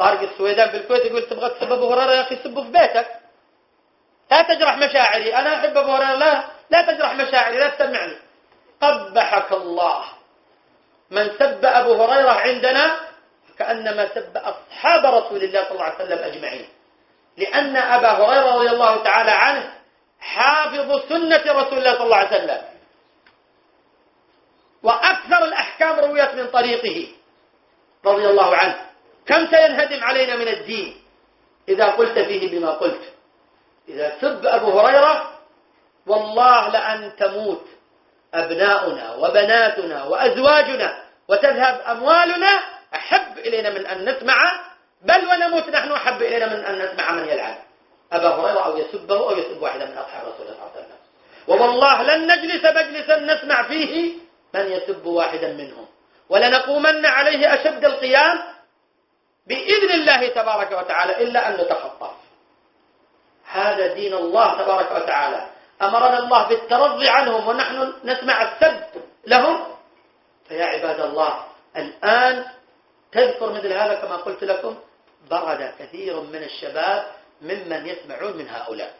طارق السويدان في الكويت يقول تبغى تسب أبو هريرة يا أخي سبه في بيتك. لا تجرح مشاعري. أنا أحب أبو هريرة. لا لا تجرح مشاعري لا تسمعني. قبحك الله. من سب أبو هريرة عندنا كانما سب أصحاب رسول الله صلى الله عليه وسلم أجمعين. لأن أبا هريرة رضي الله تعالى عنه حافظ سنة رسول الله صلى الله عليه وسلم. وأكثر الأحكام رويت من طريقه رضي الله عنه. كم سينهدم علينا من الدين؟ إذا قلت فيه بما قلت. إذا سب أبو هريرة والله لأن تموت أبناؤنا وبناتنا وأزواجنا وتذهب أموالنا أحب إلينا من أن نسمع بل ونموت نحن أحب إلينا من أن نسمع من يلعن. أبا هريرة أو يسبه أو يسب واحدا من أصحاب رسول الله صلى الله عليه وسلم. ووالله لن نجلس مجلسا نسمع فيه من يسب واحدا منهم. ولنقومن عليه أشد القيام بإذن الله تبارك وتعالى إلا أن نتخطف. هذا دين الله تبارك وتعالى. أمرنا الله بالترضي عنهم ونحن نسمع السب لهم. فيا عباد الله الآن تذكر مثل هذا كما قلت لكم برد كثير من الشباب ممن يسمعون من هؤلاء.